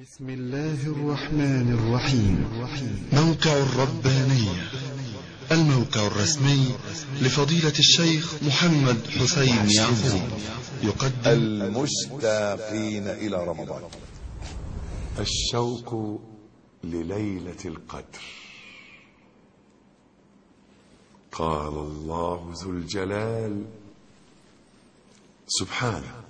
بسم الله الرحمن الرحيم. موقع الربانية الموقع الرسمي لفضيلة الشيخ محمد حسين يعقوب. يقدم المشتاقين إلى رمضان. الشوق لليلة القدر. قال الله ذو الجلال. سبحانه.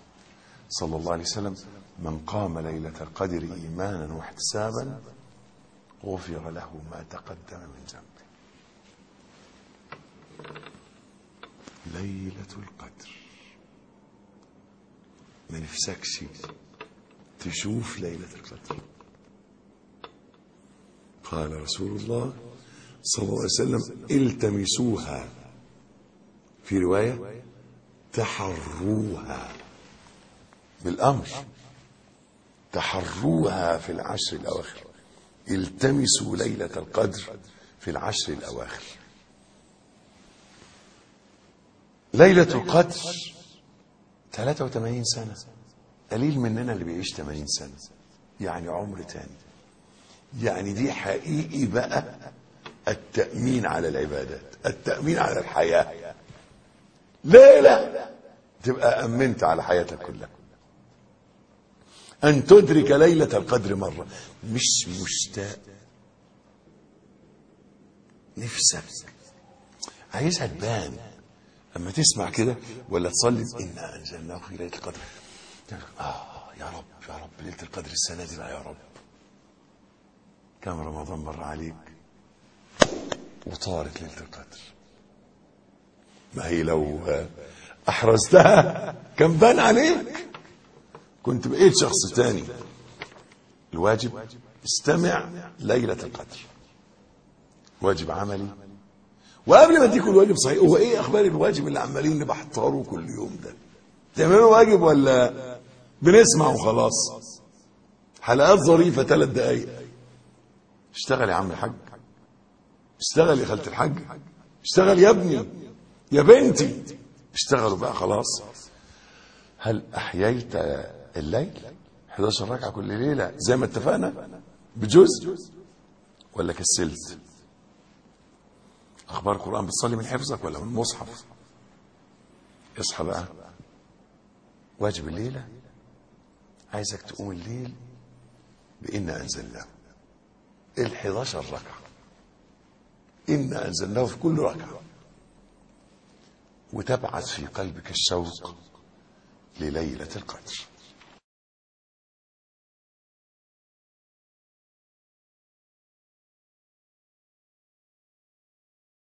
صلى الله عليه وسلم من قام ليلة القدر إيمانا واحتسابا غفر له ما تقدم من ذنبه. ليلة القدر. ما نفسكش تشوف ليلة القدر. قال رسول الله صلى الله عليه وسلم التمسوها. في رواية تحروها. بالأمر. تحروها في العشر الأواخر. التمسوا ليلة القدر في العشر الأواخر. ليلة القدر 83 سنة. قليل مننا اللي بيعيش 80 سنة. يعني عمر تاني. يعني دي حقيقي بقى التأمين على العبادات التأمين على الحياة. ليلة تبقى أمنت على حياتك كلها. أن تدرك ليلة القدر مرة. مش مشتاق. نفسك عايزها تبان أما تسمع كده ولا تصلي إنا أنزلناه في ليلة القدر. آه يا رب يا رب ليلة القدر السنة دي بقى يا رب. كم رمضان مر عليك. وطارت ليلة القدر. ما هي لو أحرزتها كان بان عليك. كنت بقيت شخص تاني. الواجب استمع ليلة القدر. واجب عملي. وقبل ما اديكم الواجب صحيح هو إيه أخبار الواجب اللي عمالين نبحثره كل يوم ده؟ تعملوا واجب ولا؟ بنسمع وخلاص حلقات ظريفة ثلاث دقايق. اشتغل يا عم الحاج. اشتغل يا خالة الحاج. اشتغل يا ابني. يا بنتي. اشتغلوا بقى خلاص. هل أحييت الليل؟ 11 ركعة كل ليلة. زي ما اتفقنا؟ بجزء ولا كسلت أخبار القرآن بتصلي من حفظك ولا من المصحف اصحى بقى. واجب الليلة؟ عايزك تقوم الليل بإنا أنزلناه. ال 11 ركعة. إنا أنزلناه في كل ركعة. وتبعث في قلبك الشوق. لليلة القدر.